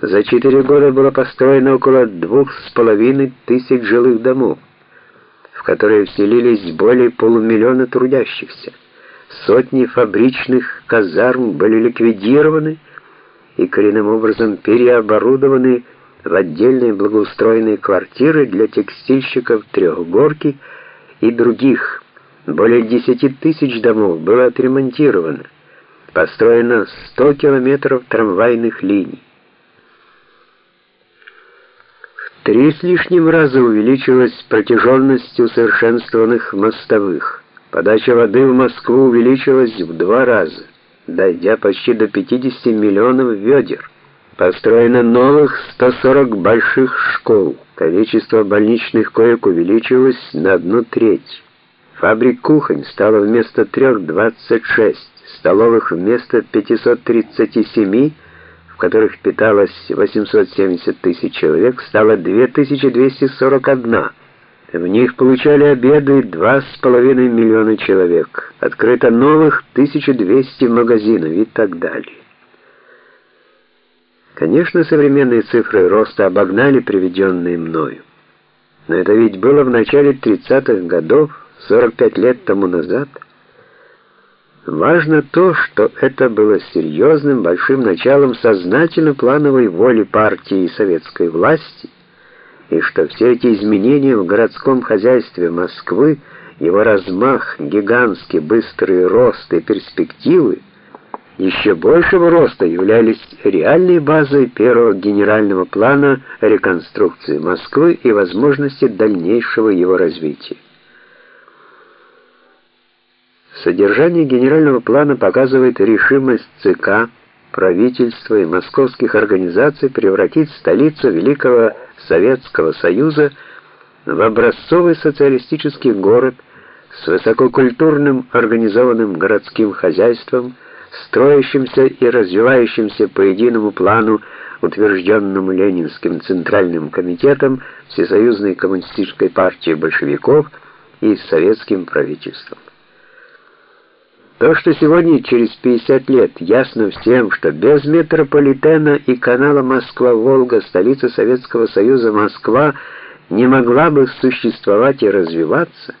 За четыре года было построено около двух с половиной тысяч жилых домов, в которые вселились более полумиллиона трудящихся. Сотни фабричных казарм были ликвидированы и коренным образом переоборудованы в отдельные благоустроенные квартиры для текстильщиков Трехгорки и других. Более 10 тысяч домов было отремонтировано. Построено 100 километров трамвайных линий. В три с лишним раза увеличилась протяженность усовершенствованных мостовых. Подача воды в Москву увеличилась в два раза, дойдя почти до 50 миллионов ведер. Построено новых 140 больших школ. Количество больничных коек увеличилось на одну треть. Фабрик кухонь стало вместо трех 26, столовых вместо 537, в которых питалось 870 тысяч человек, стало 2241. В них получали обеды 2,5 миллиона человек. Открыто новых 1200 магазинов и так далее. Конечно, современные цифры роста обогнали приведенные мною. Но это ведь было в начале 30-х годов, 45 лет тому назад. Важно то, что это было серьезным, большим началом сознательно плановой воли партии и советской власти, и что все эти изменения в городском хозяйстве Москвы, его размах, гигантский быстрый рост и перспективы еще большего роста являлись реальной базой первого генерального плана реконструкции Москвы и возможности дальнейшего его развития. Содержание генерального плана показывает решимость ЦК, правительства и московских организаций превратить столицу Великого Советского Союза в образцовый социалистический город с высококультурным организованным городским хозяйством, строящимся и развивающимся по единому плану, утвержденному Ленинским Центральным комитетом Всесоюзной коммунистической партии большевиков и советским правительством. То, что сегодня, через 50 лет, ясно всем, что без метрополитена и канала Москва-Волга, столица Советского Союза Москва, не могла бы существовать и развиваться,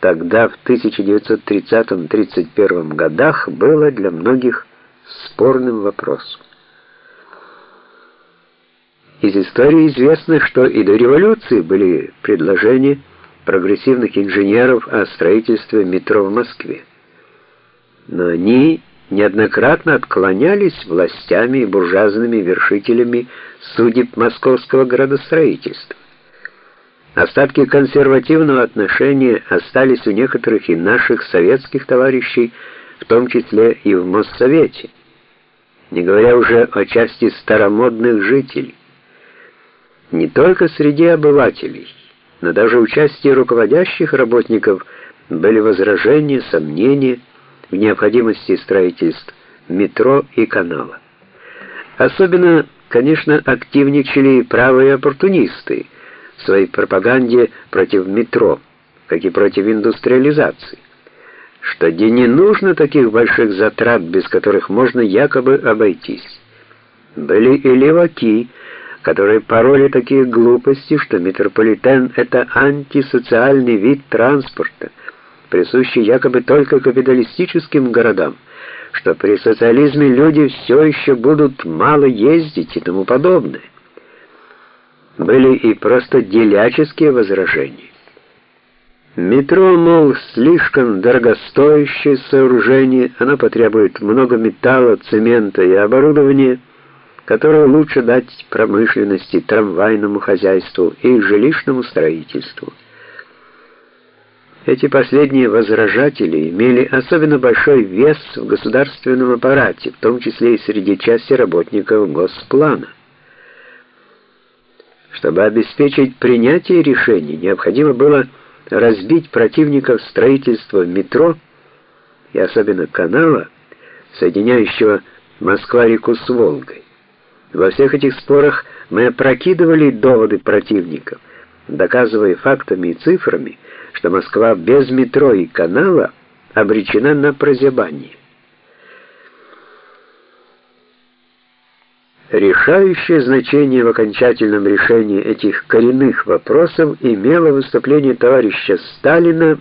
тогда в 1930-31 годах было для многих спорным вопросом. Из истории известно, что и до революции были предложения прогрессивных инженеров о строительстве метро в Москве. Но они неоднократно отклонялись властями и буржуазными вершителями судеб московского градостроительства. Остатки консервативного отношения остались у некоторых и наших советских товарищей, в том числе и в Моссовете, не говоря уже о части старомодных жителей. Не только среди обывателей, но даже у части руководящих работников были возражения, сомнения в необходимости строительств метро и канала. Особенно, конечно, активничали правые оппортунисты – в своей пропаганде против метро, как и против индустриализации, что где не нужно таких больших затрат, без которых можно якобы обойтись. Были и леваки, которые пороли такие глупости, что метрополитен — это антисоциальный вид транспорта, присущий якобы только капиталистическим городам, что при социализме люди все еще будут мало ездить и тому подобное были и просто деляческие возражения. Метро, мол, слишком дорогостоящее сооружение, оно потребует много металла, цемента и оборудования, которое лучше дать промышленности, трамвайному хозяйству и жилищному строительству. Эти последние возражатели имели особенно большой вес в государственном аппарате, в том числе и среди части работников Госплана. Чтобы обеспечить принятие решений, необходимо было разбить противников строительства метро и особенно канала, соединяющего Москва-реку с Волгой. Во всех этих спорах мы опрокидывали доводы противников, доказывая фактами и цифрами, что Москва без метро и канала обречена на прозябание. Решающее значение в окончательном решении этих коренных вопросов имело выступление товарища Сталина